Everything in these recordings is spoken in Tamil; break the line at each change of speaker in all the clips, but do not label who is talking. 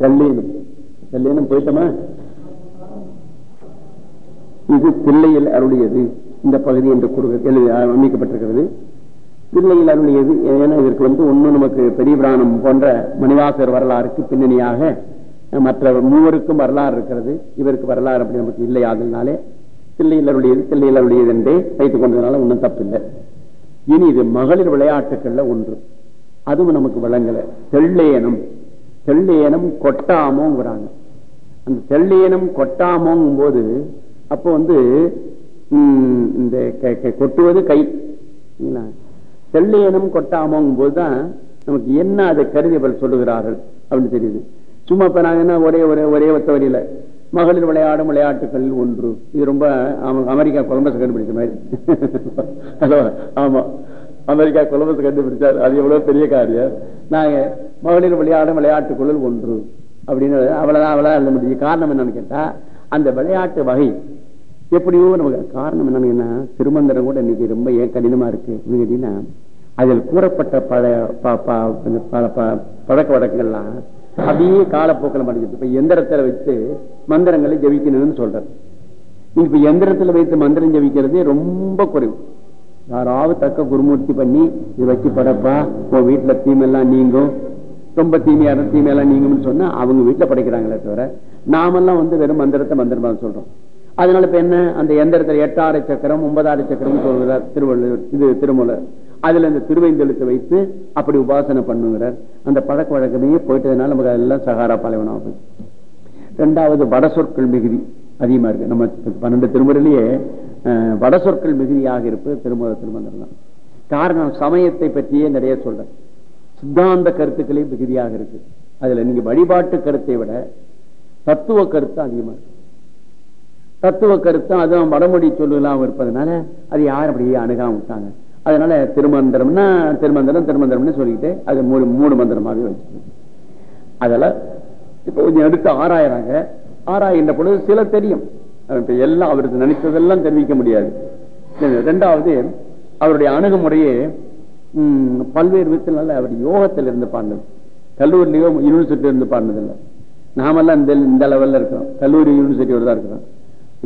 கல்லீனம். கல்லீனம் போயிட்டோமா? இது தில்லையில் அருளியது. இந்த பகுதி என்று எழுதி அமைக்கப்பட்டிருக்கிறது. தில்லையில் அருளியது ஏன்னா இதற்கு வந்து ஒன்னும் நமக்கு பெரிய பிராணம் போன்ற மணிவாசர் வரலாறுக்கு பின்னணியாக மற்ற மூவருக்கும் வரலாறு இருக்கிறது. இவருக்கு வரலாறு அப்படி நமக்கு இல்லை ஆதலினாலே தில்லையில் அருளியது தில்லையில் அருளியது என்றே வைத்துக் கொண்டதுனால ஒன்றும் தப்பில்லை. இனி இது மகளிர் விளையாட்டுகள்ல ஒன்று. அதுவும் நமக்கு வழங்கல தெள்ளையனம் தெள்ளையனம் கொட்டாமோங்கிறாங்க. அந்த தெள்ளையனம் கொட்டாமோங்கும் போது அப்போ வந்து இந்த கொட்டுவது கை. தெள்ளையனம் கொட்டாமோங்கும் போதுதான் நமக்கு என்ன அதை கருதி சொல்லுகிறார்கள் அப்படின்னு தெரியுது. சும்மா இப்ப நாங்க என்ன ஒரே ஒரே ஒரே ஒத்த வரியில மகளிர் விளையாடும் விளையாட்டுகள் ஒன்று. இது ரொம்ப அமெரிக்கா கொலம்பஸ் கண்டுபிடிச்ச மாதிரி. ஆமா. அமெரிக்கா கொலம்பஸ் கண்டுபிடிச்சார். அது எவ்வளவு பெரிய காரியம். நாங்க மகளிர் விளையாடும் விளையாட்டுக்குழல் ஒன்று. அப்படின்னு அவ்வளவுதான் அவளா எழுத முடியும் காரணம் என்னன்னு கேட்டா அந்த விளையாட்டு வகை எப்படியோ நமக்கு காரணம் என்னன்னு திருமந்திரம் கூட இன்னைக்கு ரொம்ப ஏன் கடினமா இருக்கு. கேட்டீங்கன்னா அதில் கூறப்பட்ட பழைய பழக்க வழக்கங்கள்லாம் அப்படியே காலப்போக்கில் மறைஞ்சது இப்ப எந்திரத்துல வச்சு மந்திரங்களை ஜபிக்கணும்னு சொல்ற இப்ப எந்திரத்துல வைத்து மந்திரம் ஜபிக்கிறதே ரொம்ப குறைவு. யாராவது தக்க குருமூர்த்தி பண்ணி இது வச்சு படப்பா உன் வீட்டுல தீமெல்லாம் நீங்கும் ரொம்ப தீமையான தீமையெல்லாம் நீங்கும்னு சொன்னா அவங்க வீட்டுல படைக்கிறாங்களே தவிர நாமெல்லாம் வந்து வெறும் மந்திரத்தை மந்திரமா சொல்றோம். அதனால இப்ப என்ன? அந்த எந்திரத்துல எட்டாறு சக்கரம் ஒன்பதாறு சக்கரம் சொல்கிறார் திருவள்ளுவர் இது திருமூலர். அதுல இந்த திருவைந்தலுக்கு வைத்து அப்படி உபாசனை பண்ணுங்கிறார். அந்த பழக்க வழக்கமே போயிட்டதுனால நமக்கு அதெல்லாம் சகாரா பாலைவனம் ரெண்டாவது வட சொற்கள் மிகுதி அதிகமா இருக்கு. நம்ம பன்னெண்டு திருமுறையிலேயே வட சொற்கள் மிகுதியாக இருப்பது திருமூல திருமந்திரம் தான் காரணம் சமயத்தை பற்றியே நிறைய சொல்றேன் சித்தாந்த கருத்துக்களே மிகுதியாக இருக்கு. அதுல நீங்க வழிபாட்டு கருத்தை விட தத்துவ கருத்து அதிகமா இருக்கு. தத்துவ கருத்து அதுவும் வடமொழி சொல்லுலாம் இருப்பதனால அது யார் அப்படியே அணுகாம விட்டாங்க. அதனால திருமந்திரம்னா திருமந்திரம் திருமந்திரம்னு சொல்லிட்டு அது மூணு மூணு மந்திரமாகவே வச்சு அதெல்லாம் இப்ப கொஞ்சம் எடுத்து ஆராயறாங்க. ஆராயின்ற பொழுது சில தெரியும். இப்ப எல்லாம் அவருக்கு நினைத்ததெல்லாம் தெரிவிக்க முடியாது. ரெண்டாவது அவருடைய அணுகுமுறையே பல்வேறு விதத்தினால அவர் யோகத்தில் இருந்து பாடினது. கல்லூரிலேயோ யூனிவர்சிட்டி இருந்து பாண்டதில்லை இல்லை நாமெல்லாம் இந்த இந்த லெவலில் இருக்கிறோம். கல்லூரி யூனிவர்சிட்டியோட தான் இருக்கிறோம்.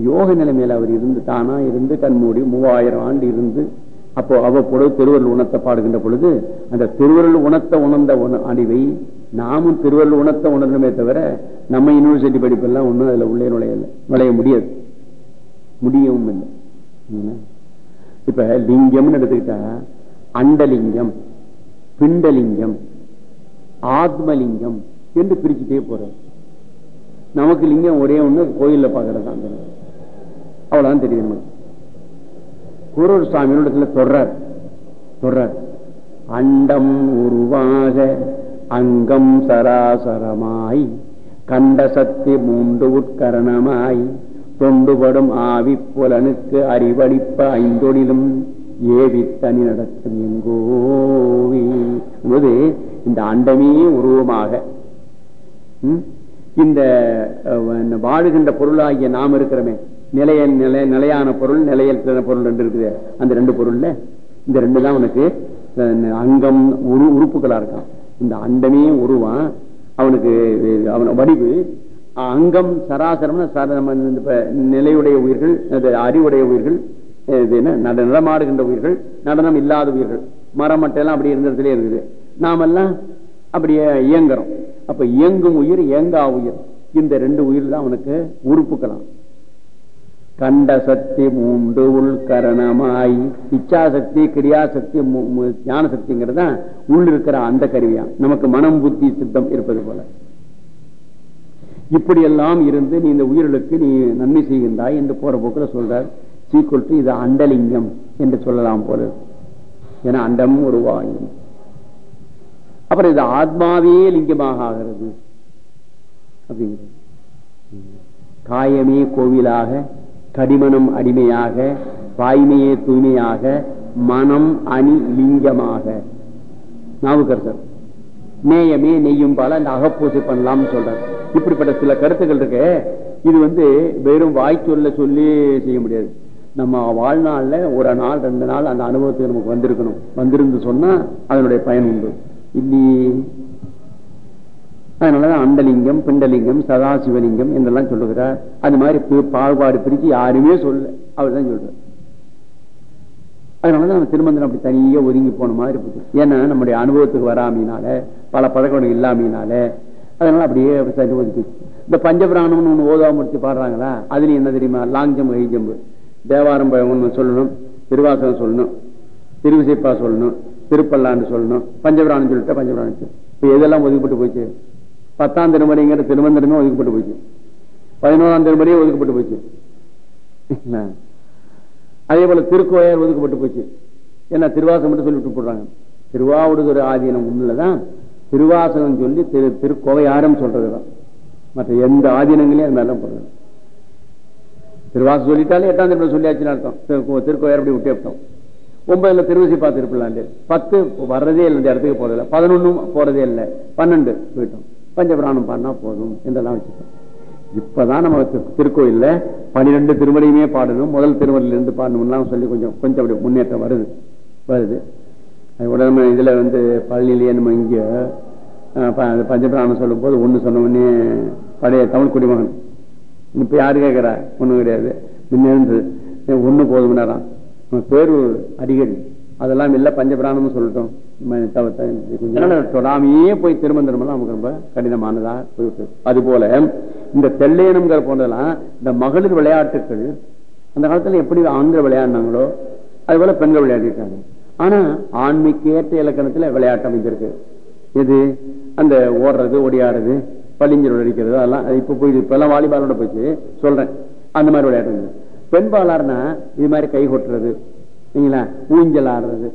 யோக நிலைமையில அவர் இருந்து தானா இருந்து கண்மூடி மூவாயிரம் ஆண்டு இருந்து அப்போ அவ்வப்பொழுது திருவருள் உணத்தை பாடுகின்ற பொழுது அந்த திருவருள் உணத்தை உணர்ந்த அணிவை நாமும் திருவருள் உணத்தை உணரணுமே தவிர நம்ம யூனிவர்சிட்டி படிப்பெல்லாம் ஒன்றும் அதில் உள்ளே நுழையலை நுழைய முடியாது. முடியவும் இல்லை. இப்போ லிங்கம்னு எடுத்துக்கிட்டா அண்டலிங்கம் பிண்டலிங்கம் ஆத்மலிங்கம் என்று பிரிச்சுட்டே போறார். நமக்கு லிங்கம் ஒரே ஒண்ணு கோயில்ல பாக்குறது தான் அவ்வளவுதான் தெரியும் நமக்கு. குரூர் சுவாமியோட தொடர் தொடர் அண்டம் உருவாக அங்கம் சராசரமாய் கண்ட சக்தி மூன்று உட்கரணமாய் தொண்டுபடும் ஆவி புலனுக்கு அறிவளிப்ப ஐந்தொழிலும். ஏவி தனி நடத்தும் எங்கோவி போது இந்த அண்டமே உருவமாக. இந்த வாழுகின்ற பொருளாகிய நாம் இருக்கிறோமே. நிலைய நிலை நிலையான பொருள் நிலையற்ற பொருள் ரெண்டு இருக்குது. அந்த ரெண்டு பொருள்ல இந்த ரெண்டு தான் உனக்கு அங்கம் உரு உறுப்புகளா இருக்கான். இந்த அண்டமே உருவான் அவனுக்கு அவன் வடிவு அங்கம் சராசரம் நிலையுடைய உயிர்கள் அறிவுடைய உயிர்கள் நடமாடுகின்ற உயிர்கள் நடனம் இல்லாத உயிர்கள் மரம் மட்டையெல்லாம் அப்படி இருந்த இடத்துல இருக்குது. நாமெல்லாம் அப்படியே இயங்குறோம். அப்ப இயங்கும் உயிர் இயங்கா உயிர். இந்த ரெண்டு உயிர் தான் அவனுக்கு உறுப்புக்கலாம். கண்ட சக்தி மூன்று உள்கரணமாய். இச்சாசக்தி கிரியாசக்தி ஞான சக்திங்கிறது தான் உள் இருக்கிற அந்த கருவியா. நமக்கு மனம் புத்தி சித்தம் இருப்பது போல. இப்படி எல்லாம் இருந்து நீ இந்த உயிர்களுக்கு நீ நன்மை செய்கின்றாய் என்று போற போக்குல சொல்றார் சீக்குள் இது அண்டலிங்கம் என்று சொல்லலாம் போல ஏன்னா அண்டம் உருவாயும் அப்புறம் இது ஆத்மாவே லிங்கமாக ஆகிறது. அப்படிங்கிறது. காயமே கோவிலாக கடிமனம் அடிமையாக வாய்மையே தூய்மையாக மனம் அணி லிங்கமாக. நாவுக்கரசர் நேயமே நெய்யும் பால அந்த அகப்பூசை பண்ணலாம்னு சொல்றார். இப்படிப்பட்ட சில கருத்துக்கள் இருக்கு. இது வந்து வெறும் வாய் சொல்ல சொல்லி செய்ய முடியாது. நம்ம வாழ்நாள்ல ஒரு நாள் ரெண்டு நாள் அந்த அனுபவத்துக்கு நமக்கு வந்திருக்கணும். வந்திருந்து சொன்னா அதனுடைய பயன் உண்டு. இல்லையே அதனாலதான் அண்டலிங்கம் பிண்டலிங்கம் சதாசிவலிங்கம் என்றெல்லாம் சொல்லுகிறார். அது மாதிரி பாகுபாடு பிரித்து யாருமே சொல்ல அவர் தான் சொல்றார். அதனாலதான் நம்ம திருமந்திரம் அப்படி தனியா ஒதுங்கி போன மாதிரி போச்சு. ஏன்னா நம்முடைய அனுபவத்துக்கு வராமையினால பல பழக்கம் இல்லாமையினால அதனால அப்படியே சரி ஒதுக்கி இந்த பஞ்சபிராணம்னு ஒன்று ஓதாமூர்த்தி பாடுறாங்களா? அதுல என்ன தெரியுமா? Long jump high jump. Thevaram ஒண்ணு சொல்லணும் திருவாசகம் சொல்லணும் திருவிசைப்பா சொல்லணும் திருப்பல்லாண்டு சொல்லணும் பஞ்சபிராணம் சொல்லிட்டு பஞ்சபிராணம் இப்போ எதெல்லாம் ஒதுக்கப்பட்டு போச்சு? பத்தாம் திருமணிங்கிற திருமந்திரமே ஒதுக்கப்பட்டு போச்சு. பதினோராம் திருமணியும் ஒதுக்கப்பட்டு போச்சு. அதே போல திருக்கோயார் ஒதுக்கப்பட்டு போச்சு. என்ன திருவாசகம் மட்டும் சொல்லிட்டு போடுறாங்க. திருவாவூடுதுறை ஆதீனம் உண்மையில்தான் திருவாசகம் சொல்லி திரு திருக்கோவையாரம் சொல்றதுதான். மற்ற எந்த ஆதீனங்களையும் அது மாதிரிலாம் போடுறது. திருவாசு சொல்லிட்டாலே எட்டாம் திரும்ப சொல்லியாச்சுன்னு அர்த்தம். திரு- அப்படி விட்டு விட்டோம் ஒன்பதுல திருவசி பார்த்து பத்து வர்றதே இல்லை இந்த இடத்துக்கு போறதில்லை. பதினொன்னும் போறதே இல்லை. பன்னெண்டு போயிட்டோம். பஞ்சபிராணம் பாடினா போதும் என்றெல்லாம் வச்சுட்டோம். இப்பதான் நம்ம திருக்கோயில்ல பனிரெண்டு திருமலையுமே பாடணும். முதல் திருமலையிலிருந்து பாடணும்லாம் சொல்லி கொஞ்சம் கொஞ்சம் அப்படி முன்னேற்றம் வருது. வருது. உடனே இதுல வந்து பழனிலேயே நம்ம இங்கே பஞ்சபிராணம் சொல்லும் போது ஒன்று சொன்ன உடனே பழைய தமிழ் குடிமகன் இப்ப யாரு கேட்கிறா ஒண்ணும் கிடையாது. முன்ன இருந்து ஒண்ணு போதும்னாராம் அவன் பேரு அடிக்கடி. அதெல்லாம் இல்ல பஞ்சபிராணம்னு சொல்லட்டும். தொடாமையே போய் திருமந்திரம் எல்லாம் நமக்கு ரொம்ப கடினமானதா போயிட்டு. அது போல இந்த தெல்லேனுங்கிற போன்றதெல்லாம் இந்த மகளிர் விளையாட்டுகள் அந்த காலத்துல எப்படி ஆண்கள் விளையாடினாங்களோ அது போல பெண்கள் விளையாடிருக்காங்க ஆனா ஆண்மைக்கு ஏற்ற இலக்கணத்துல விளையாட்டு அமைந்திருக்கு இது அந்த ஓடுறது ஓடியாடுறது பள்ளிஞரோட அடிக்கிறது அதெல்லாம் இப்ப போய் இப்ப எல்லாம் வாலிபாலோட போச்சு. சொல்றேன். அந்த மாதிரி விளையாட்டு பெண்பாலாருன்னா இது மாதிரி கை கொட்டுறது. சரிங்களா? ஊஞ்சல் ஆடுறது.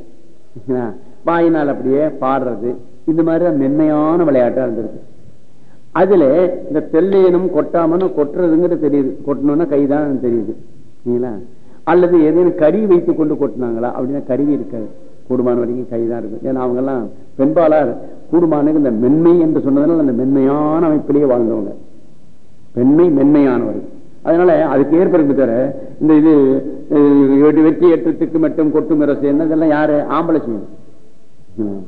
வாயினால் அப்படியே பாடுறது. இந்த மாதிரி தான் மென்மையான விளையாட்டா இருந்திருக்கு. அதுல இந்த தெல்லையனும் கொட்டாமனும் கொட்டுறதுங்கிறது தெரியுது. கொட்டணும்னா கைதான் தெரியுது. சரிங்களா? அல்லது ஏதேனும் கறி வைத்து கொண்டு கொட்டினாங்களா? அப்படின்னா கருவி இருக்காது. கூடுமான வரைக்கும் கைதான் இருக்கும். ஏன்னா அவங்க எல்லாம் பெண்பாளார் கூடுமானுக்கு இந்த மென்மை என்று சொன்னதுனால அந்த மென்மையான அமைப்பிலேயே வாழ்ந்தவங்க. பெண்மை மென்மையானவர் அதனால அதுக்கு ஏற்படுத்தி தர இந்த இது வெற்றி ஏற்றத்துக்கு மட்டும் கொட்டும் அரசு என்ன இதெல்லாம் யாரு? ஆம்பளை செய்யணும்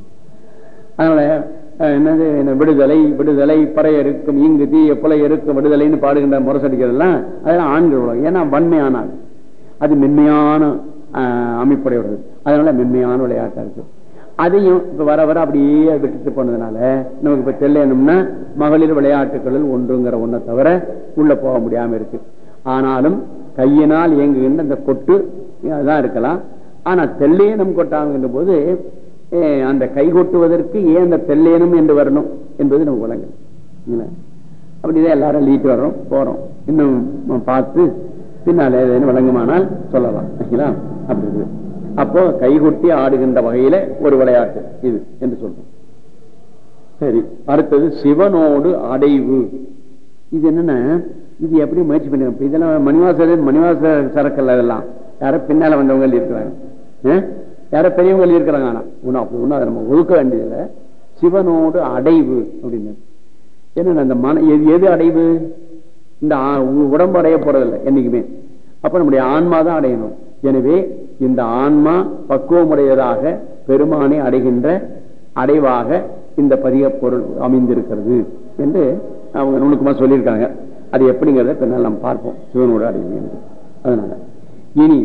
அதனால என்னது என்ன விடுதலை விடுதலை பறை இருக்கும் இங்கு தீய புலை இருக்கும் விடுதலைன்னு பாடுகின்ற முரசடிக்கிறதெல்லாம் அதெல்லாம் ஆண்கள் உலகம். ஏன்னா வன்மையானால். அது மென்மையான அமைப்புடையவர்கள். அதனால மென்மையான விளையாட்டா இருக்கு அதையும் இப்ப வர வர அப்படியே விட்டுட்டு போனதுனால நமக்கு இப்ப தெரியணும்னா மகளிர் விளையாட்டுகளில் ஒன்றுங்கிற ஒன்றை தவிர உள்ள போக முடியாம இருக்கு. ஆனாலும் கையினால் இயங்குகின்ற இந்த கொட்டு அதான் இருக்கலாம். ஆனா தெல்லையனம் கொட்டாங்கிற போது அந்த கை கொட்டுவதற்கு ஏன் அந்த தெல்லையனம் என்று வரணும் என்பது நமக்கு வழங்கல் அப்படிதான் எல்லாரும் லீட்டு வர்றோம் போறோம். இன்னும் பார்த்து பின்னால் ஏதேனும் வழங்குமானால் சொல்லலாம். அப்படின்னு அப்படி அப்போ கைகொட்டி ஆடுகின்ற வகையில ஒரு விளையாட்டு இது என்று சொல்றோம். சரி அடுத்தது சிவனோடு அடைவு. இது என்னன்னா இது எப்படி முயற்சி பண்ணுங்க இதெல்லாம் மணிவாசர் மணிவாச சரக்கல்ல இதெல்லாம் யாரோ பின்னால வந்தவங்க இருக்கிறாங்க. யாரோ பெரியவங்க இருக்கிறாங்க ஆனா. ஒன்னும் அப்படி ஒன்னும் அதை நம்ம ஒதுக்க வேண்டியதில்லை. சிவனோடு அடைவு அப்படின்னு. என்னன்னா இந்த மன எது எது அடைவு? இந்த ஆ- உ- உடம்பு அடைய போறதில்லை என்னைக்குமே. அப்ப நம்முடைய ஆன்மா தான் அடையணும். எனவே இந்த ஆன்மா பக்குவமுடையதாக பெருமானை அடைகின்ற அடைவாக இந்த பதிக பொருள் அமைந்திருக்கிறது என்று அவங்க நுணுக்கமா சொல்லியிருக்காங்க. அது எப்படிங்கிறத பின்னால் நாம் பார்ப்போம். சிவனோட அடைவு என்று அதனால இனி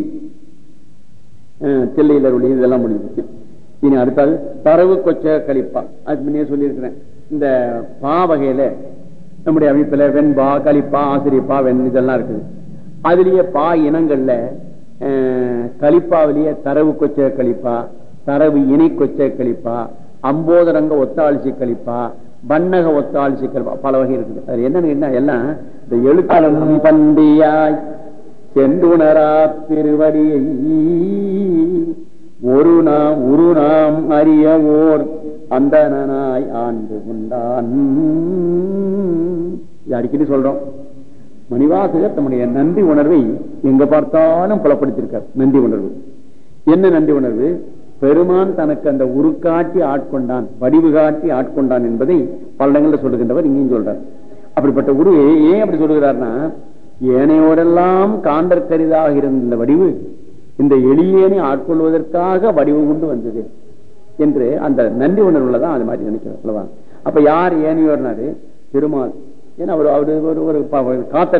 அஹ், தில்லையில் ஒளி இதெல்லாம் முடிஞ்சிருக்கு இனி அடுத்தது தரவு கொச்ச கழிப்பா அது முன்னே சொல்லியிருக்கிறேன். இந்த பா வகையில நம்முடைய அமைப்புல வெண்பா கழிப்பா ஆசிரியப்பா வெண் இதெல்லாம் இருக்குது. அதுலயே பா இனங்கள்ல கலிப்பாவிலேயே தரவு கொச்ச கழிப்பா தரவு இணை கொச்ச கழிப்பா அம்போதரங்க ஒத்தாளிச்சி கழிப்பா வண்ணக ஒத்தாளிச்சி கழிப்பா பல வகை இருக்குது. அது என்னன்னு என்ன எல்லாம் இந்த எழுத்தாளன் பண்டியாய் சென்றுணரா திருவடியை ஒரு நாம் உரு நாம் அறிய ஓர் அந்தனாய் ஆண்டு கொண்டான் அடிக்கடி சொல்றோம். மணிவாசகர் தம்முடைய நன்றி உணர்வை எங்க பார்த்தாலும் புலப்படுத்தியிருக்கார். நன்றி உணர்வு. என்ன நன்றி உணர்வு? பெருமான் தனக்கு அந்த உருக்காட்டி ஆட்கொண்டான் வடிவு காட்டி ஆட்கொண்டான் என்பதை பல இடங்களில் சொல்லுகின்றவர் இங்கேயும் சொல்றார். அப்படிப்பட்ட குரு ஏன் அப்படி சொல்லுகிறார்னா ஏனையோரெல்லாம் காண்டற்கரிதாக இருந்த இந்த வடிவு இந்த எளியேனை ஆட்கொள்வதற்காக வடிவு கொண்டு வந்தது என்று அந்த நன்றி உணர்வுல தான் அது மாதிரி நினைக்கிறேன் அல்லவா? அப்ப யார் ஏனையோர்னாரு? பெருமாள். ஏன்னா அவர் ஒரு ஒரு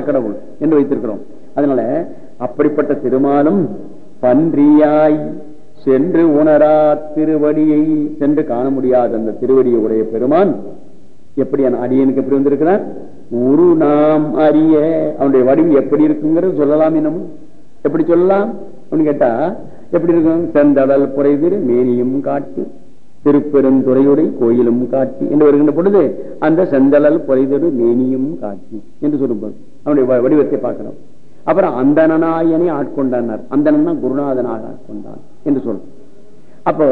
கடவுள் என்று வைத்திருக்கிறோம். அதனால அப்படிப்பட்ட திருமாலும் பன்றியாய் சென்று உணரா திருவடியை சென்று காண முடியாத அந்த திருவடியை உடைய பெருமான் எப்படி அடியனுக்கு எப்படி வந்திருக்கிறார்? உரு நாம் அறிய அவனுடைய வடிவு எப்படி இருக்குங்கிறது சொல்லலாம் இன்னமும் எப்படி சொல்லலாம்? அப்படின்னு கேட்டா எப்படி இருக்கும்? செந்தடல் புரைதிரு மேனியும் காட்டு. திருப்பெருந்துறையுடை கோயிலும் காட்டி என்று வருகின்ற பொழுது அந்த செந்தழல் புரைதிரு மேனியும் காட்சி என்று சொல்லும்போது அவனுடைய வ- வடிவத்தை பார்க்கிறோம். அப்புறம் அந்தனாயனை ஆட்கொண்டார் அந்தனா குருநாதனாக ஆட்கொண்டான் என்று சொல்றோம். அப்போ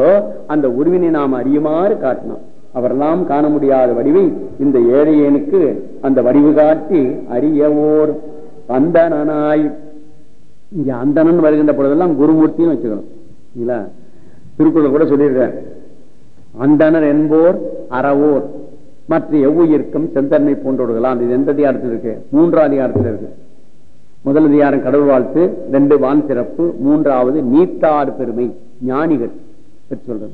அந்த உருவினை நாம் அறியுமாறு காட்டினோம். அவரெல்லாம் காண முடியாத வடிவை இந்த ஏழையனுக்கு அந்த வடிவு காட்டி அறியவோர். அந்தனாய் இங்க அந்தணன் வருகின்ற பொழுதெல்லாம் குருமூர்த்தின்னு வச்சுக்கணும். இல்லைங்களா திருக்குறள் கூட சொல்லிடுறேன் அந்தணர் என்போர் அறவோர். மற்ற எவ்வுயிருக்கும் செந்தன்மை போன்றவர்களாம் இது எந்த அதிகாரத்தில் இருக்கு? மூன்றாம் அதிகாரத்தில் இருக்கு. முதல் அதிகாரம் கடவுள் வாழ்த்து ரெண்டு வான் சிறப்பு மூன்றாவது நீத்தார் பெருமை ஞானிகள் சொல்றது.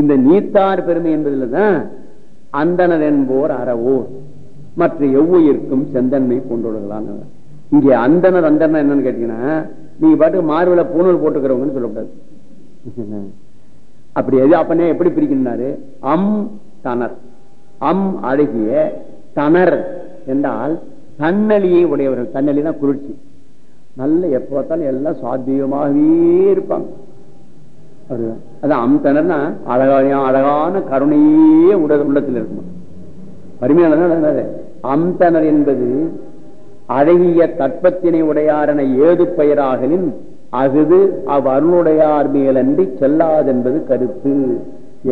இந்த நீத்தார் பெருமை என்பதில்தான் அந்தனர் என்போர் அறவோர். மற்ற எவ்வுயிருக்கும் செந்தன்மை போன்றவர்களான இங்கே அந்தனர் அந்தனர் என்னன்னு கேட்டீங்கன்னா நீங்க பாட்டு மார்பில பூணூல் போட்டுக்கிறவங்கன்னு சொல்லக்கூடாது. அப்படி எது அப்பனே எப்படி பிரிக்கணும்னாரு அம் தனர். அம் அழகிய தனர் என்றால் தன்னலியை உடையவர்கள். தன்னலினா குளிர்ச்சி நல்ல எப்போ பார்த்தாலும் எல்லாம் சாத்தியமாகவே இருப்பாங்க. அது அதான் அம் தனர்னா அழகான அழகான கருணையே உட உள்ளத்தில் இருக்கும்? அருமையானது அம்தனர் என்பது அழகிய தட்பத்தினை உடையாரன ஏது பெயராகலின் அகுது அவ் அருளுடையார் மேலன்றி செல்லாதென்பது கருத்து.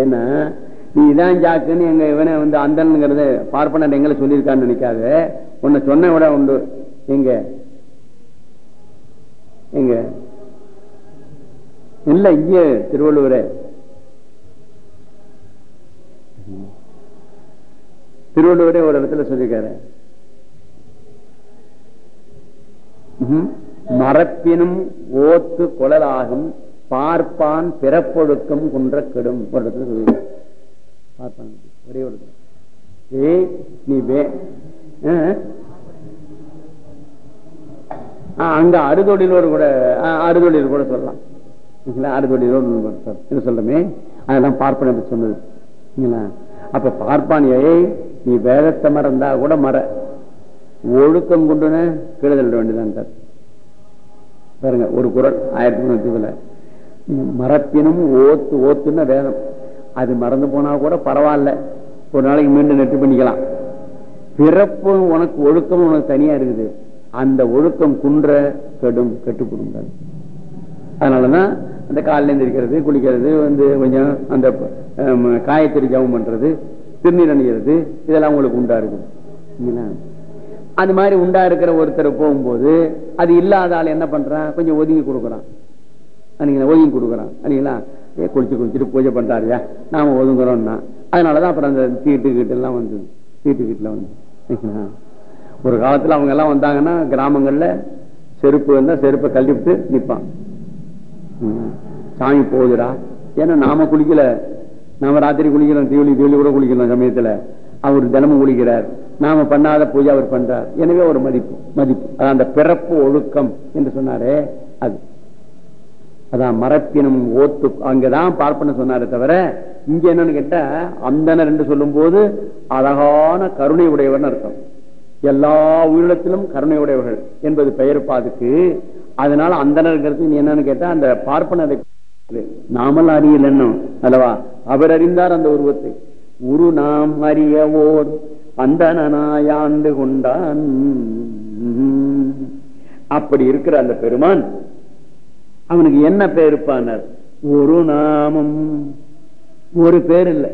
ஏன்னா நீதான் ஜாக்குன்னு எங்க இவனை வந்து அந்தன்ங்கிறத பார்ப்பனர் எங்களை சொல்லியிருக்கான்னு நினைக்காத. உன்னை சொன்ன விட உண்டு. எங்க? எங்க? இல்ல இங்க திருவள்ளுவர. திருவள்ளுவரே ஒரு இடத்துல சொல்லியிருக்காரு. ம்ஹும். மரப்பினும் ஓத்து கொழலாகும் பார்ப்பான் பிறப்பொழுக்கம் குன்ற கெடும் ஒரு இடத்துல பார்ப்பான். ஒரே ஒரு ஏய் நீ வே. அங்க அறுதொழிலோடு கூட அறுதொழில் கூட சொல்லலாம். அறுதொழிலோடு சொல்றமே அதெல்லாம் பார்ப்பன பத்தி சொன்னது. அப்ப பார்ப்பான் ஏய் நீ வேதத்தை மறந்தா கூட மற. ஒழுக்கம் கொண்டுன கெடுதல் வேண்டியதான் பாருங்க ஒரு குரல் ஆயிரத்தி முன்னூத்தி மரத்தினும் ஓத்து ஓத்துன்னா வேதம். அது மறந்து போனா கூட பரவாயில்ல. ஒரு நாளைக்கு மீண்டும் நெட்டு பண்ணிக்கலாம். பிறப்பும் உனக்கு ஒழுக்கம் உனக்கு தனியா இருக்குது. அந்த ஒழுக்கம் குன்ற கெடும் கெட்டு கொடுங்க அதனாலதான் அந்த காலையில எந்திரிக்கிறது குளிக்கிறது வந்து கொஞ்சம் அந்த காயத்திரி ஜபம் பண்றது திருநீர் அணிகிறது இதெல்லாம் உங்களுக்கு உண்டா இருக்குது இல்லைங்களா? அது மாதிரி உண்டா இருக்கிற ஒருத்தர் போகும்போது அது இல்லாத ஆள் என்ன பண்றான்? கொஞ்சம் ஒதுங்கி கொடுக்குறான். ஒதுங்கி கொடுக்குறான். இல்லைங்களா ஏ குளிச்சு குளிச்சுட்டு பூஜை பண்றாருயா? நாம ஒதுங்குறோம்னா. அதனாலதான் அப்புறம் அந்த தீட்டு கீட்டு எல்லாம் வந்தது தீட்டு கீட்டுல வந்து ஒரு காலத்துல அவங்க எல்லாம் வந்தாங்கன்னா கிராமங்கள்ல செருப்பு வந்தா செருப்பை கழட்டிவிட்டு நிப்பான். சாமி போகுதுடா. ஏன்னா நாம குளிக்கல. நாம ராத்திரி குளிக்கிறோம் தீவளி தீவளி கூட குளிக்கிறோம் சமயத்துல. அவர் தினமும் குளிக்கிறார். நாம பண்ணாத பூஜை அவர் பண்றார். எனவே ஒரு மதிப்பு மதிப்பு. அதான் அந்த பிறப்பு ஒழுக்கம் என்று சொன்னாரே அது. அதான் மரப்பினும் ஓத்து அங்கதான் பார்ப்பன சொன்னாரே தவிர இங்க என்னன்னு கேட்டா அந்தனர் என்று சொல்லும் போது அழகான கருணை உடையவர் அர்த்தம். எல்லா உயிரிடத்திலும் கருணை உடையவர்கள் என்பது பெயர் பாதுக்கு. அதனால அந்தனர்ங்கிறது நீ என்னன்னு கேட்டா அந்த பார்ப்பனரை நாமல் அறியல் என்னும் அல்லவா? அவர் அறிந்தார் அந்த உருவத்தை. உரு நாம் அறியவோர் அந்தனாயாண்டு கொண்டான். அப்படி இருக்கிற அந்த பெருமான் அவனுக்கு என்ன பேர் இருப்பானர்? ஒரு நாமம். ஒரு பேர் இல்லை.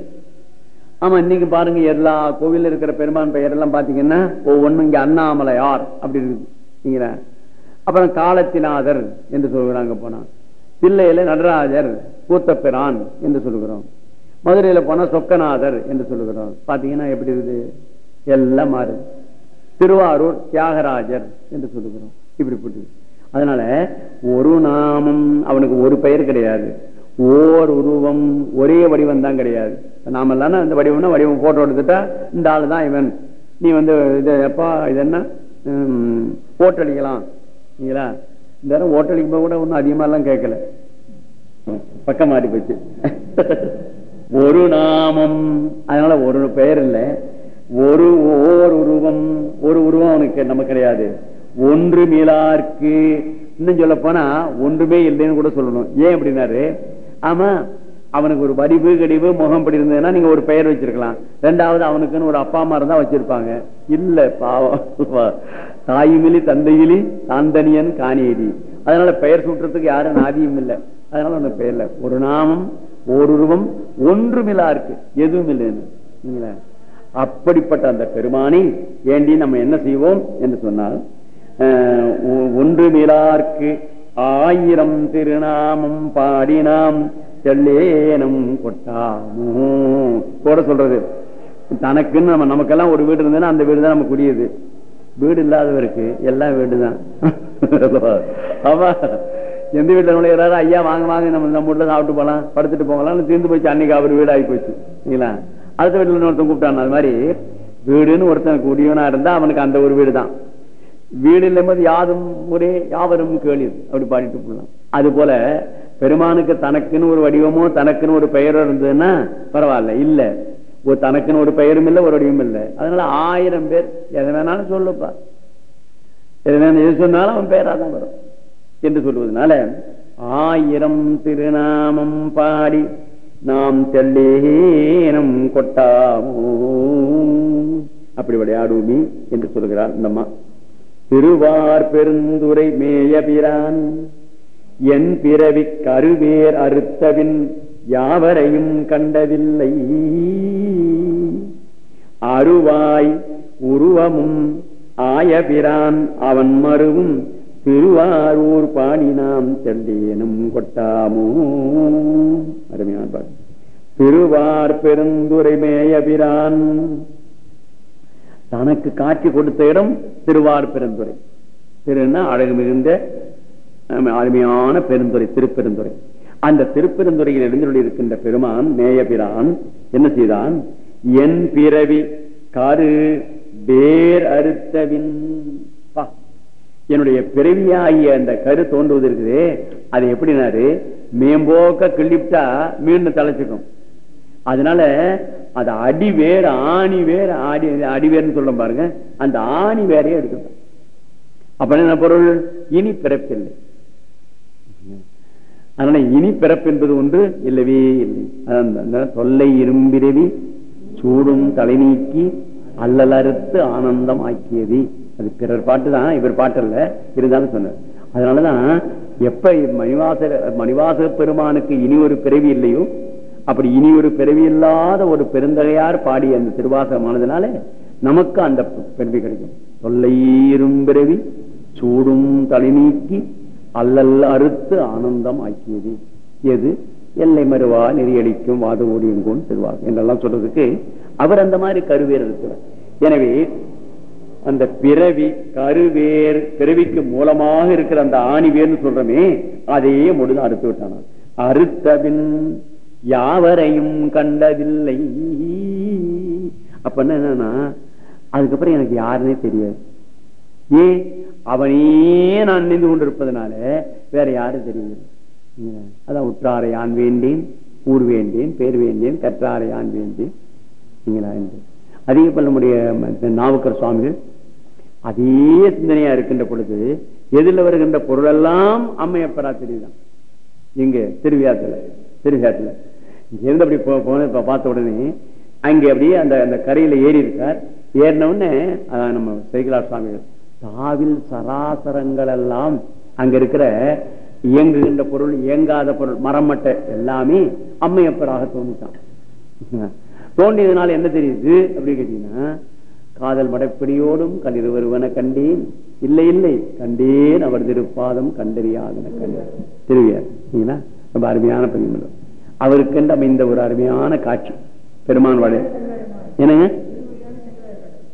ஆமா இன்னைக்கு பாருங்க எல்லா கோவில்ல இருக்கிற பெருமான் பெயர் எல்லாம் பாத்தீங்கன்னா ஒவ்வொன்றும் இங்க அண்ணாமலையார் அப்படி இருக்குது அப்புறம் காலத்தினாதர் என்று சொல்கிறாங்க போனா. பிள்ளையில நடராஜர் கூத்தப்பிரான் என்று சொல்லுகிறோம். மதுரையில போனா சொக்கநாதர் என்று சொல்லுகிறோம். பாத்தீங்கன்னா எப்படி இருக்குது? எல்லாம் மாறு. திருவாரூர் தியாகராஜர் என்று சொல்லுகிறோம். இப்படி போட்டு. அதனால ஒரு நாமம் அவனுக்கு ஒரு பெயர் கிடையாது. ஓர் உருவம் ஒரே வடிவம் தான் கிடையாது. நாம எல்லாம் இந்த வடிவம்னா வடிவம் போட்டோ எடுத்துட்டா இந்த ஆளு தான் இவன். நீ வந்து இது எப்பா இது என்ன? ஓட்டடிக்கலாம் இல்லைங்களா இந்த நேரம் ஓட்டடிக்கும் கூட ஒன்றும் அதிகமா எல்லாம் கேட்கல. பக்கம் மாறி போச்சு. ஒரு நாமம். அதனால ஒரு பெயர் இல்லை. ஒரு ஓர் உருவம் ஒரு உருவம் அவனுக்கு நம்ம கிடையாது. ஒன்று மீளார்க்கு. இன்னும் சொல்ல போனா ஒன்றுமே இல்லைன்னு கூட சொல்லணும். ஏன் அப்படின்னாரு? ஆமா அவனுக்கு ஒரு வடிவு கடிவு முகம் படி இருந்ததுன்னா நீங்க ஒரு பெயர் வச்சிருக்கலாம். ரெண்டாவது அவனுக்குன்னு ஒரு அப்பா அம்மா இருந்தா வச்சிருப்பாங்க. இல்ல பாவம். தாயுமிலி தந்தையிலி தாந்தனியன் காணியடி அதனால பெயர் சூட்டுறதுக்கு யாரும் நாதியும் இல்லை. அதனால அவனுக்கு பெயர்ல ஒரு நாமம் ஓருருவம் ஒன்றுமில்லா இருக்கு எதுவும் இல்லைன்னு. அப்படிப்பட்ட அந்த பெருமானை வேண்டி நம்ம என்ன செய்வோம் என்று சொன்னால் ஒன்று மிலார்க்கு ஆயிரம் திருநாமம் பாடினாம் செல்லேனும் கொட்டாமோ? கூட சொல்றது. தனக்குன்னு நம்ம நமக்கெல்லாம் ஒரு வீடு இருந்ததுன்னா அந்த வீடு தான் நம்ம குடியுது. வீடு இல்லாதவருக்கு எல்லாம் வீடு தான் ஆமா எந்த வீட்டில் நுழையிறாரு ஐயா வாங்க வாங்க நம்ம நம்ம வீட்டில் சாப்பிட்டு போகலாம் படுத்துட்டு போகலாம் தீர்ந்து போச்சு. அன்னைக்கு அவர் வீடு ஆகி போச்சு. சரிங்களா அடுத்த வீட்டுல ஒருத்தன் கூப்பிட்டான் அது மாதிரி வீடுன்னு ஒருத்தன் குடியவனா இருந்தா அவனுக்கு அந்த ஒரு வீடு தான் வீடு இல்லும்போது யாதும் ஒரே யாவரும் கேள்வி அப்படி பாடிட்டு போடலாம் அது போல பெருமானுக்கு தனக்குன்னு ஒரு வடிவமோ தனக்குன்னு ஒரு பெயரோ இருந்ததுன்னா பரவாயில்ல இல்ல. ஒரு தனக்குன்னு ஒரு பெயரும் இல்லை ஒரு வடிவம் இல்லை. அதனால ஆயிரம் பேர் எதை வேணாலும் சொல்லுப்பா. எது வேணும் எது சொன்னாலும் அவன் பெயராதான் வரும். என்று சொல்லுவதனால ஆயிரம் திருநாமம் பாடி நாம் செல்லேனம் கொட்டாமோ. அப்படி விளையாடுவோமே என்று சொல்கிறார் இந்தம்மா திருவார் பெருந்துரை மேயபிரான் என் பிறவி கருவேர் அறுத்தவின் யாவரையும் கண்டதில்லை. அருவாய் உருவமும் ஆயபிரான் அவன் மருவும் திருவாரூர் பாடினாம் செண்டேனும் கொட்டாமோ? அருமையான பாட்டு. திருவார் பெருந்துரை மேயபிரான். தனக்கு காட்சி கொடுத்த இடம் திருவார் பெருந்துரை திருன்னா அழகு மிகுந்த அருமையான பெருந்துரை திருப்பெருந்துரை அந்த திருப்பெருந்துறையில் எழுந்துள்ள இருக்கின்ற பெருமான் மேயபிரான் என்ன செய்தான்? என் பிறவி கரு வேர் அறுத்தவின் என்னுடைய பிறவியாகிய அந்த கரு தோன்றுவது இருக்குது அது எப்படினாரு? மேம்போக்க கிள்ளிப்டா மீண்டும் தலைச்சுக்கும். அதனால அது அடிவேர் ஆணி வேர் ஆடி அடிவேர்னு சொல்ல பாருங்க. அந்த ஆணி வேறையே எடுக்கணும் அப்ப என்ன பொருள்? இனி பிறப்பில்லை. அதனால இனி பிறப்பு என்பது ஒன்று இல்லவே இல்லை. தொல்லை இரும்பிரவி சூடும் தலை நீக்கி அல்லலறுத்து ஆனந்தம் ஆக்கியது அது பிறர் பாட்டு தான் இவர் பாட்டு அல்ல இருந்தாலும் சொன்னார். அதனாலதான் எப்ப மணிவாச மணிவாச பெருமானுக்கு இனி ஒரு பிறவி இல்லையோ அப்படி இனி ஒரு பிறவி இல்லாத ஒரு பெருந்தகையார் பாடிய அந்த திருவாசகமானதுனால நமக்கு அந்த பிறவி கிடைக்கும். தொல்லையிரும் பிறவி சூடும் தலை நீக்கி அல்லல் அறுத்து ஆனந்தம் ஆக்கியது. எது? எல்லை மறுவா நெறியடிக்கும் வாத ஓடியங்கோன் திருவாசம் என்றெல்லாம் சொல்றதுக்கு அவர் அந்த மாதிரி கருவேர் இருக்கிறார். எனவே அந்த பிறவி கருவேர் பிறவிக்கு மூலமாக இருக்கிற அந்த ஆணிவேர்னு சொல்றமே அதையே முடிந்து அறுத்து விட்டான அறுத்தபின் யாவரையும் கண்டதில்லை. அப்ப என்னன்னா அதுக்கப்புறம் எனக்கு யாருன்னே தெரியாது. ஏ அவனே நான் நின்று கொண்டிருப்பதனால வேற யாரும் தெரியாது அதான் உற்றாரை ஆண் வேண்டேன் ஊர் வேண்டேன் பேர் வேண்டேன் கற்றாரை ஆண் வேண்டேன். என்று அதே நாவுக்கர் சுவாமிகள் அதே சிந்தனையா இருக்கின்ற பொழுது எதில் வருகின்ற பொருள் எல்லாம் அம்மையப்பரா தெரியுதான் இங்க திருவியாத்துல திருவியாத்துல இருந்து அப்படி போன பார்த்த உடனே அங்கே அப்படியே அந்த அந்த கரையில ஏறி இருக்கார். ஏறின உடனே நம்ம சைக்கிளார் சுவாமிகள் தாவில் சராசரங்கள் எல்லாம் அங்க இருக்கிற இயங்குகின்ற பொருள் இயங்காத பொருள் மரமட்ட எல்லாமே அம்மையப்பராக தோன்றிட்டான். தோண்டியதுனால என்ன தெரியுது அப்படின்னு கேட்டீங்கன்னா காதல் மடப்பிடியோடும் கல்லிரு வருவன கண்டேன். இல்லை இல்லை கண்டேன் அவர் திருப்பாதம் கண்டறியாதன கண்டேன் திருவியார் ரொம்ப அருமையான பதிவு அவருக்கு அமைந்த ஒரு அருமையான காட்சி. பெருமான் வாழ. என்னங்க?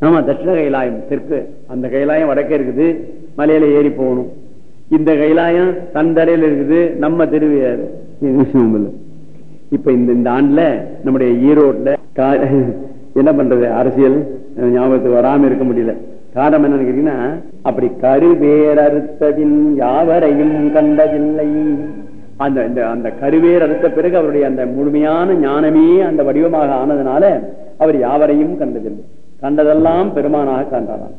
ஆமா தட்சிண கைலாயம் தெற்கு. அந்த கைலாயம் வடக்கே இருக்குது. மலையில ஏறி போகணும். இந்த கைலாயம் தந்தரையில் இருக்குது. நம்ம திருவியார். இப்ப இந்த இந்த ஆண்டுல நம்முடைய ஈரோட்ல என்ன பண்றது அரசியல்? ஞாபகத்துக்கு வராம இருக்க முடியல. காரணம் என்னன்னு கேட்டீங்கன்னா அப்படி கருவேர் அறுத்ததின் யாவரையும் கண்டதில்லை. அந்த இந்த அந்த கருவேர் அறுத்த பிறகு அவருடைய அந்த முழுமையான ஞானமே அந்த வடிவமாக ஆனதுனால அவர் யாவரையும் கண்டதில்லை. கண்டதெல்லாம் பெருமானாக கண்டாராம்.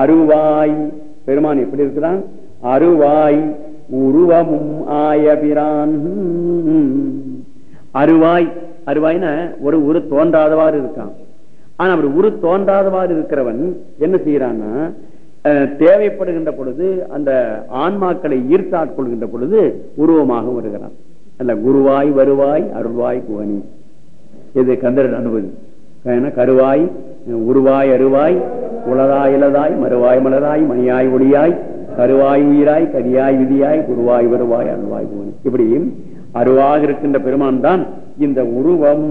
அருவாய் பெருமான் எப்படி இருக்கிறான்? அருவாய் உருவமும் ஆயபிரான். அருவாய் அருவாய்னா ஒரு உரு தோன்றாதவாறு இருக்கான். ஆனா அப்படி உரு தோன்றாதவாறு இருக்கிறவன் என்ன செய்யறான்னா அஹ், தேவைப்படுகின்ற பொழுது அந்த ஆன்மாக்களை ஈர்த்து ஆட்கொள்கின்ற பொழுது உருவமாக வருகிறான் அல்ல குருவாய் வருவாய் அருள்வாய் குவனி இது கந்தரன் அனுபவி. ஏன்னா கருவாய் உருவாய் அருவாய் உலதாய் இலதாய் மறுவாய் மலராய் மணியாய் ஒளியாய் கருவாய் உயிராய் கரியாய் விதியாய் குருவாய் வருவாய் அருள்வாய் குவனி இப்படி அருவாக இருக்கின்ற பெருமான் தான் இந்த உருவம்.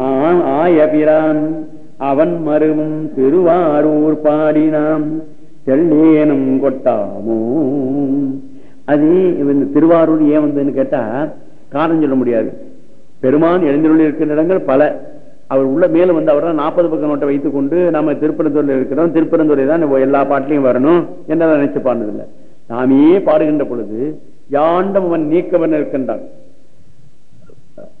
ஆ- ஆயபிரான். அவன் மருவும் திருவாரூர் பாடினாம். தெள்ளேனும் கொட்டாமோ? அது இந்த திருவாரூர் ஏன் வந்ததுன்னு கேட்டா காரணம் சொல்ல முடியாது. பெருமான் எழுந்துள்ள இருக்கிற இடங்கள் பல. அவர் உள்ள மேல வந்து அவர் நாற்பது பக்கம் நோட்டை வைத்துக் கொண்டு நம்ம திருப்பரந்தூரில் இருக்கிறோம். திருப்பரந்தூரை தான் எல்லா பாட்டிலையும் வரணும் என்ன நினைச்சு பாடுனதில்லை. நாமே பாடுகின்ற பொழுது யாண்டம் அவன் நீக்கவன் இருக்கின்றான்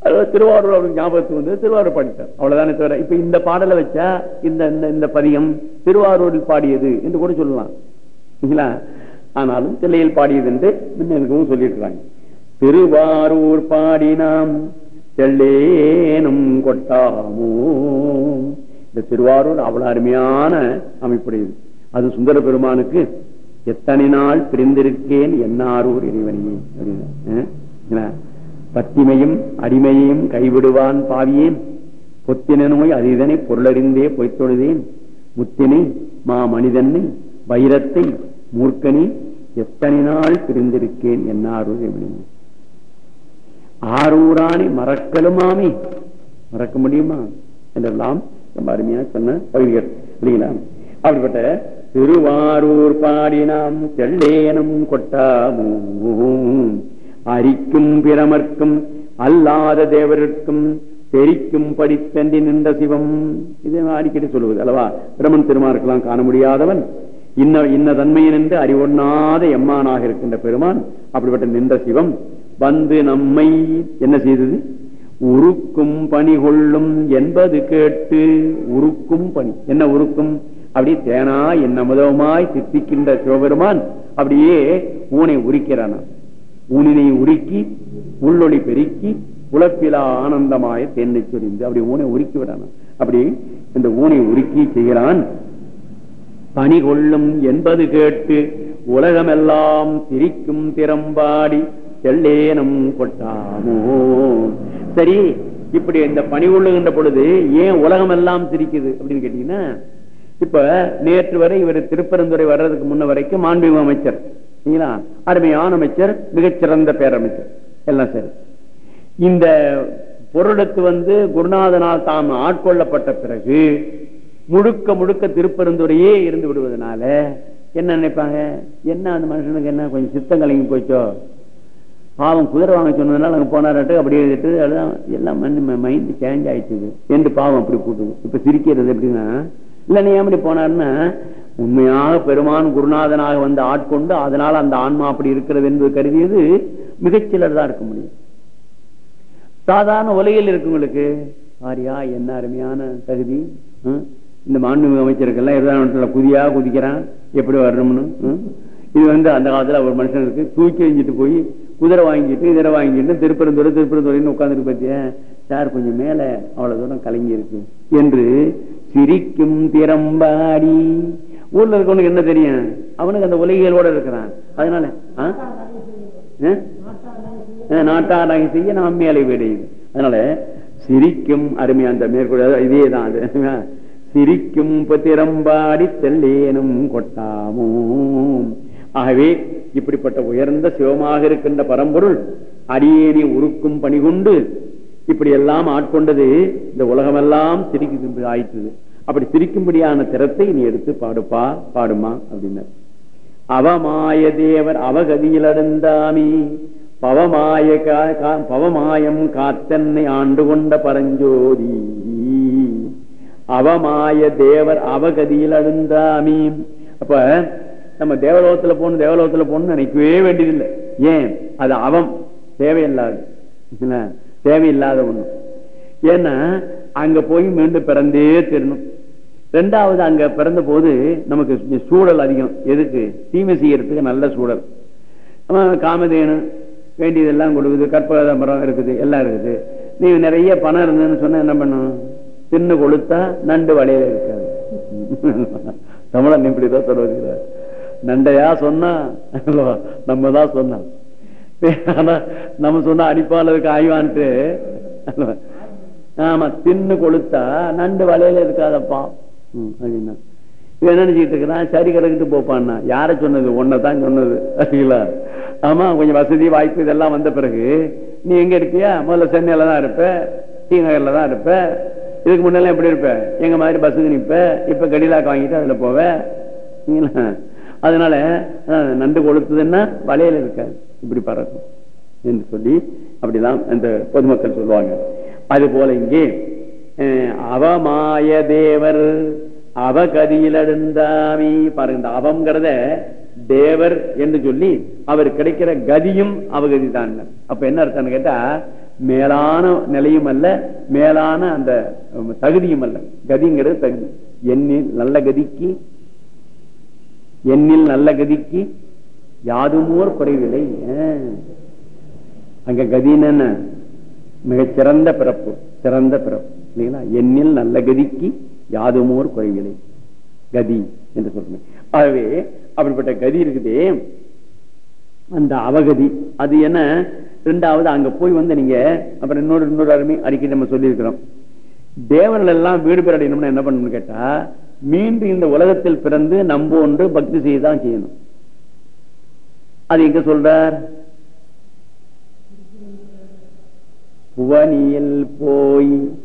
அதாவது திருவாரூர் அவருக்கு ஞாபகத்துக்கு வந்து திருவாரூர் பாடிட்டார். அவ்வளவுதானே தவிர இப்ப இந்த பாடலை வச்சா இந்த இந்த- பதியம் திருவாரூரில் பாடியது என்று கூட சொல்லலாம். சரிங்களா ஆனாலும் தில்லையில் பாடியது என்று முன்னெனக்கும் சொல்லியிருக்கிறாங்க. திருவாரூர் பாடினாம் தெள்ளேனும் கொட்டாமோ. இந்த திருவாரூர் அவ்வளவு அருமையான அமைப்புடையது. அது சுந்தர பெருமானுக்கு எத்தனை நாள் பிரிந்திருக்கேன் என்னாரூர் இறைவனையே அப்படின்னு. பத்திமையும் அடிமையையும் கைவிடுவான் பாவியேன் பொத்தின நோய் அதனை பொருளறிந்தே பொய்த்தொழுதேன். முத்தினை மா மனிதனை வைரத்தை மூர்க்கனி எத்தனை நாள் பிரிந்திருக்கேன் என்னாரூர் இறைவனையே ஆரூரானை மறக்கலுமாமே. மறக்க முடியுமா? என்றெல்லாம் ரொம்ப அருமையா சொன்ன பகுதிகள் இல்லைங்களா? அப்படிப்பட்ட திருவாரூர் பாடினாம் தெள்ளேனும் கொட்டாமும் அரிக்கும் பிரமர்க்கும் அல்லாத தேவருக்கும் தெரிக்கும் படித்தண்டி நின்ற சிவம். இதை அடிக்கடி சொல்லுவது அல்லவா? பிரமன் திருமாருக்கெல்லாம் காண முடியாதவன். இன்ன இன்ன தன்மையின் என்று அறிவொண்ணாத எம்மானாக இருக்கின்ற பெருமான் அப்படிப்பட்ட நின்ற சிவம். வந்து நம்மை என்ன செய்தது? உருக்கும் பணி கொள்ளும் என்பது கேட்டு உருக்கும் பணி. என்ன உருக்கும்? அப்படி தேனா என்ன முதமாய் சித்திக்கின்ற சிவபெருமான் அப்படியே ஊனை உரிக்கிறானா ஊனினை உருக்கி உள்ளொளி பெருக்கி உழப்பிலா ஆனந்தமாய தென்னை சொரிந்து. அப்படி ஊனை உருக்கி விடணும் அப்படி இந்த ஊனை உருக்கி செய்கிறான். பணி கொள்ளும் என்பது கேட்டு உலகமெல்லாம் சிரிக்கும் திறம்பாடி எல்லேனம் கொட்டாமோ? சரி இப்படி இந்த பணி கொள்ளுகின்ற பொழுது ஏன் உலகம் எல்லாம் சிரிக்குது அப்படின்னு கேட்டீங்கன்னா இப்ப நேற்று வரை இவர் திருப்பரந்துரை வர்றதுக்கு முன்ன வரைக்கும் மாண்பு அமைச்சர் அருமையான அமைச்சர் மிகச்சிறந்த பேரமைச்சர். எல்லாம் சரி. இந்த பொருளுக்கு வந்து குருநாதனால் தாம் ஆட்கொள்ளப்பட்ட பிறகு முழுக்க முழுக்க திருப்பெருந்துறையே இருந்து விடுவதனால என்ன நினைப்பாங்க? என்ன அந்த மனுஷனுக்கு என்ன கொஞ்சம் சித்தம் கலங்கி போச்சோ? பாவம் குதிரை வாங்க சொன்னதுனால அங்க போனார்ட்டு அப்படியே எழுதிட்டு எல்லாம் எல்லாம் மைண்ட் சேஞ்ச் ஆயிடுச்சு என்று பாவம் அப்படி கூட்டுது. இப்ப சிரிக்கிறது எப்படின்னா இல்ல நீ ஏன் அப்படி போனாருன்னா உண்மையாக பெருமான் குருநாதனாக வந்து ஆட்கொண்டு அதனால அந்த ஆன்மா அப்படி இருக்கிறது என்பது கருதியது மிகச்சிலர் தான் இருக்க முடியும். சாதாரண உலகில் இருக்கவங்களுக்கு ஆரியா என்ன அருமையான தகுதி ஹம்? இந்த மாண்புமிகு அமைச்சருக்கெல்லாம் எதிரான குதியா குதிக்கிறான். எப்படி வரணும்னு இது வந்து அந்த காலத்துல ஒரு மனுஷனுக்கு தூக்கி எறிஞ்சிட்டு போய் குதிரை வாங்கிட்டு இதரை வாங்கிட்டு திருப்பரந்துறை திருப்பரந்துறைன்னு உட்காந்துட்டு பார்த்தியா? சார் கொஞ்சம் மேல அவ்வளவு தூரம் கலங்கி இருக்கு என்று சிரிக்கும் திறம்பாடி. ஊர்ல இருக்கவனுக்கு என்ன தெரியும்? அவனுக்கு அந்த உலகியலோட இருக்கிறான். அதனால நாட்டாடாக செய்ய நாம் மேலே விடையுது அதனால சிரிக்கும் அருமை அந்த மேற்கொள்ள இதே தான் அது. சிரிக்கும் திறம்பாடி செல்லேனும் கொட்டாமும். ஆகவே இப்படிப்பட்ட உயர்ந்த சிவமாக இருக்கின்ற பரம்பொருள் அடியேனை உருக்கும் பணி கொண்டு இப்படி எல்லாம் ஆட்கொண்டது இந்த உலகமெல்லாம் சிரிக்கு ஆயிற்று. அப்படி சிரிக்கும்படியான திறத்தை நீ எடுத்து பாடுப்பா பாடுமா அப்படின்னார் அவமாய தேவர் அவகதியில் அடந்தாமி பவமாய கா- கா- பவமாயம் காத்தன்னை ஆண்டு கொண்ட பரஞ்சோதி. அவமாய தேவர் அவகதியில் அழுந்தாமி அப்ப நம்ம தேவலோகத்துல போகணும் தேவலோகத்துல போகணும்னு நினைக்கவே வேண்டியதில்லை. ஏன்? அது அவம். தேவையில்லாது. தேவையில்லாத ஒண்ணு. ஏன்னா அங்க போய் மீண்டும் பிறந்தே தெரியணும் ரெண்டாவது அங்க பிறந்த போது நமக்கு சூழல் அதிகம். எதுக்கு? தீமை செய்யறதுக்கு நல்ல சூழல். அவன் காமதேனு வேண்டியதெல்லாம் கொடுக்குது. கற்பக மரம் இருக்குது எல்லாம் இருக்குது. நீ நிறைய பணம் இருந்ததுன்னு சொன்னா என்ன பண்ணும்? தின்னு கொளுத்தா நண்டு வலையில இருக்காது. தமிழன் இப்படிதான் சொல்லுகிறார் நண்டையா சொன்னா நம்ம தான் சொன்னோம் ஆனா நம்ம சொன்னா அடிப்பாளருக்கு ஆய்வான்ட்டு. ஆமா தின்னு கொளுத்தா நண்டு வலையில இருக்காதப்பா. அப்படின்னா. இவன் என்ன நினைச்சிட்டு இருக்கிறான்? சரி கிடக்கிட்டு போப்பான்னா. யார சொன்னது? தான் சொன்னது. சரிங்களா? ஆமா கொஞ்சம் வசதி வாய்ப்பு இதெல்லாம் வந்த பிறகு நீ எங்க இருப்பியா முதல்ல சென்னையில தான் இருப்ப. ஸ்ரீநகர்ல தான் இருப்ப. இதுக்கு முன்னெல்லாம் எப்படி இருப்ப? எங்க மாதிரி பஸ்ஸுக்கு நிற்ப இப்ப கடிலாக்கு வாங்கிட்டு அதுல போவேன் அதனால நண்டு கொளுத்துதுன்னா வலையில இருக்காது. இப்படி பறக்கும் என்று சொல்லி அப்படிதான் அந்த பொதுமக்கள் சொல்லுவாங்க அது போல இங்கே அஹ், அவமாய தேவர் அவகதியிலழுந்தாமி பாருங்க இந்த அவங்கிறத தேவர் என்று சொல்லி அவர் கிடைக்கிற கதியும் அவகதி தான் அப்ப என்ன அர்த்தம்னு கேட்டா மேலான நிலையும் அல்ல மேலான அந்த தகுதியும் அல்ல. கதிங்கிறது தகுதி. எண்ணில் நல்ல கதிக்கு எண்ணில் நல்ல கதிக்கு யாதுமோர் குறைவில்லை. ஆஹ். அங்க கதின்னு என்ன மிகச்சிறந்த பிறப்பு சிறந்த பிறப்பு இல்லைங்களா? எண்ணில் நல்ல கதிக்கு யாதுமோர் குறைவில்லை. கதி என்று சொல்றேன் ஆகவே அப்படிப்பட்ட கதி இருக்குதே. அந்த அவகதி அது என்ன? ரெண்டாவது அங்க போய் வந்து நீங்க அப்புறம் இன்னொரு இன்னொரு அருமை அடிக்கடி நம்ம சொல்லியிருக்கிறோம். தேவர்கள் எல்லாம் வீடு பேர் அடையணும்னா என்ன பண்ணணும்னு கேட்டா மீண்டும் இந்த உலகத்தில் பிறந்து நம்போன்று பக்தி செய்யதான் செய்யணும். அது எங்க சொல்றார்? புவனியில் போய்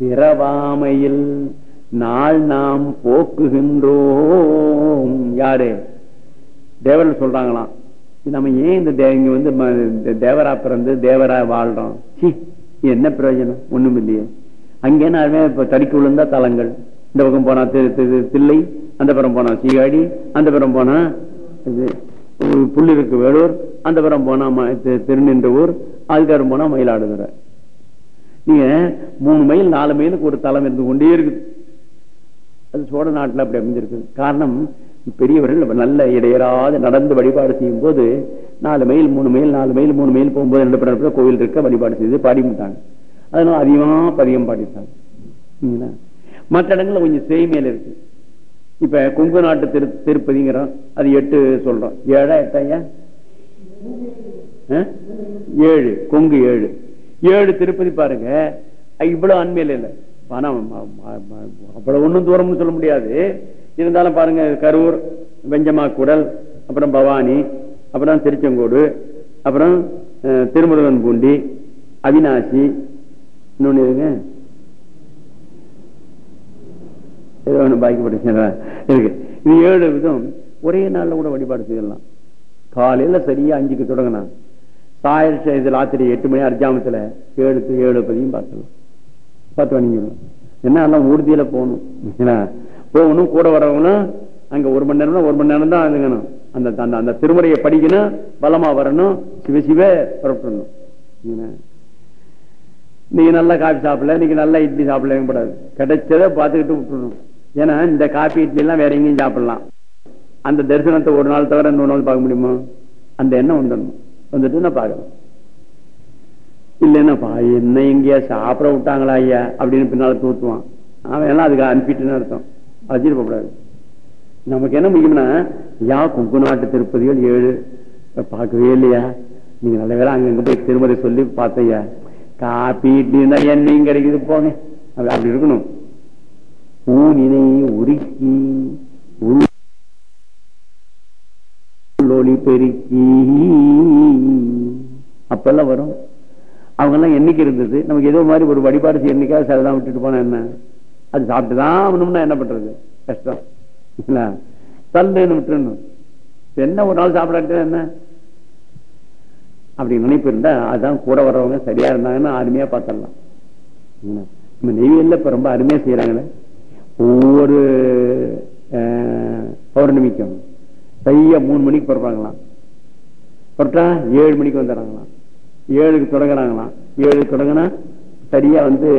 பிறவாமையில் நாள் நாம் போக்குகின்றோம். யாரு? தேவர்கள் சொல்றாங்களாம். நம்ம ஏன் இந்த தே- இங்க வந்து ம- தேவரா பிறந்து தேவரா வாழ்றோம்? சி என்ன பிரயோஜனம்? ஒண்ணும் இல்லையே. அங்கே நான் இப்ப தடிக்கு விழுந்தா தலங்கள். இந்த பக்கம் போனா தில்லை அந்த புறம் போனா சீகாடி அந்த புறம் போனா இது புள்ளிருக்கு வேலூர் அந்த புறம் போனா திருநின்ற ஊர் திருநின்றவூர் அதுக்கப்புறம் போனா மயிலாடுதுறை. நீங்க மூணு மைல் நாலு மைலுக்கு ஒரு தலம் இருந்து கொண்டே இருக்குது. அது சோழ நாட்டில் அப்படி அமைஞ்சிருக்குது. காரணம் பெரியவர்கள் நல்ல இடையராது நடந்து வழிபாடு செய்யும் போது நாலு மைல் மூணு மைல் நாலு மைல் மூணு மைல் போகும்போது ரெண்டு பிறப்பு கோவில் இருக்க வழிபாடு செய்து பாடிவிட்டாங்க அதனால அதிகமாக பதிகம் பாடிட்டாங்க சரிங்களா? மற்ற இடங்கள்ல கொஞ்சம் செய்மையில இருக்கு. இப்ப கொங்கு நாட்டு திரு திருப்பதிங்கிறோம். அது எட்டு சொல்றோம். ஏழா எட்டாயா? ஏழு கொங்கு ஏழு. ஏழு திருப்பதி பாருங்க. இவ்வளவு அண்மையில இல்லை. பணம் அவ்வளவு ஒண்ணும் தூரம்னு சொல்ல முடியாது. இருந்தாலும் பாருங்க கரூர் வெஞ்சமா குடல் அப்புறம் பவானி அப்புறம் திருச்செங்கோடு அப்புறம் திருமுருகன் பூண்டி அவினாசி இன்னொன்னு ஏதோ ஒன்று பாக்கிப்பட்டு இருக்கு. இது ஏழு விதம். ஒரே நாள்ல கூட வழிபாடு செய்யலாம். காலையில சரியா அஞ்சுக்கு தொடங்கினா சாயல் இது ராத்திரி எட்டு மணி அர்ஜாமத்தில் ஏழு ஏழு பதியும் பார்க்கலாம். பார்த்து வணங்கிடலாம் என்ன எல்லாம் ஊர்தியில போகணும். ஏன்னா, போகணும் கூட வரவங்களும் அங்க ஒரு மணி நேரம்னா ஒரு மணி நேரம் தான் அதுங்கணும் அந்த அந்த அந்த திருமுறையை படிக்கணும் பலமா வரணும் சிவ சிவ புறப்படணும். என்ன? நீங்க நல்லா காஃபி சாப்பிடல இன்னைக்கு நல்லா இட்லி சாப்பிடல கூடாது கிடைச்சதை பார்த்துக்கிட்டு விட்டுணும் ஏன்னா இந்த காபி இட்லி எல்லாம் வேற எங்கேயும் சாப்பிடலாம். அந்த தரிசனத்தை ஒரு நாள் தவிர இன்னொரு நாள் பார்க்க முடியுமா? அந்த எண்ணம் வந்துடணும். வந்துட்டு நான் பார்க்கணும். இல்லைன்னாப்பா என்ன எங்கேயா சாப்பிட விட்டாங்களா ஐயா? அப்படின்னு பின்னால தூத்துவான். அவன் எல்லாம் அதுக்கு அனுப்பிட்டுன்னு அர்த்தம். வச்சிட்டு போகக்கூடாது. நமக்கு என்ன முக்கியம்னா யா கொங்கு நாட்டு திருப்பதிகள் ஏழு. பார்க்கவே இல்லையா? நீங்க நல்ல வேலை அங்க போய் திருமதி சொல்லி பார்த்தையா காப்பி இட்லி இருந்தா கிடைக்குது போங்க. அப்படி இருக்கணும். ஊனினை உருக்கி உள் ஒளி பெருக்கி. அப்பெல்லாம் வரும். அவங்க எல்லாம் என்னைக்கு இருந்தது? நமக்கு ஏதோ மாதிரி ஒரு வழிபாடு செய்ய என்னைக்காவது சரிதான் விட்டுட்டு போனா என்ன? அது சாப்பிட்டுதான் ஆகணும்னா என்ன பண்றது? கஷ்டம். தள்ளுன்னு விட்டுணும் என்ன ஒரு நாள் சாப்பிடாட்டு என்ன? அப்படி நினைப்பு இருந்தா அதுதான் கூட வர்றவங்க சரியா இருந்தாங்கன்னா அருமையா பார்த்துடலாம். நம்ம நெய்வேலியில் இப்ப ரொம்ப அருமையா செய்யறாங்களே ஒவ்வொரு பௌர்ணமிக்கும் சரியா மூணு மணிக்கு புறப்படுறாங்களாம் புறப்பட்டா ஏழு மணிக்கு வந்துடுறாங்களாம். ஏழுக்கு தொடங்குறாங்களாம். ஏழுக்கு தொடங்கினா சரியா வந்து